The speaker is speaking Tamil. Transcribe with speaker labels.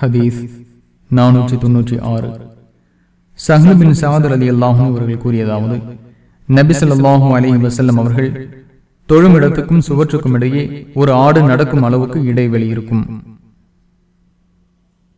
Speaker 1: ஹதீஸ் நானூற்றி தொன்னூற்றி ஆறு. சஹ்லபின் சாதர் அலி அல்லாஹும் அவர்கள் கூறியதாவது நபி ஸல்லல்லாஹு அலைஹி வஸல்லம் அவர்கள் தொழுமிடத்துக்கும் சுவற்றுக்கும் இடையே ஒரு ஆடு நடக்கும் அளவுக்கு இடைவெளி இருக்கும்.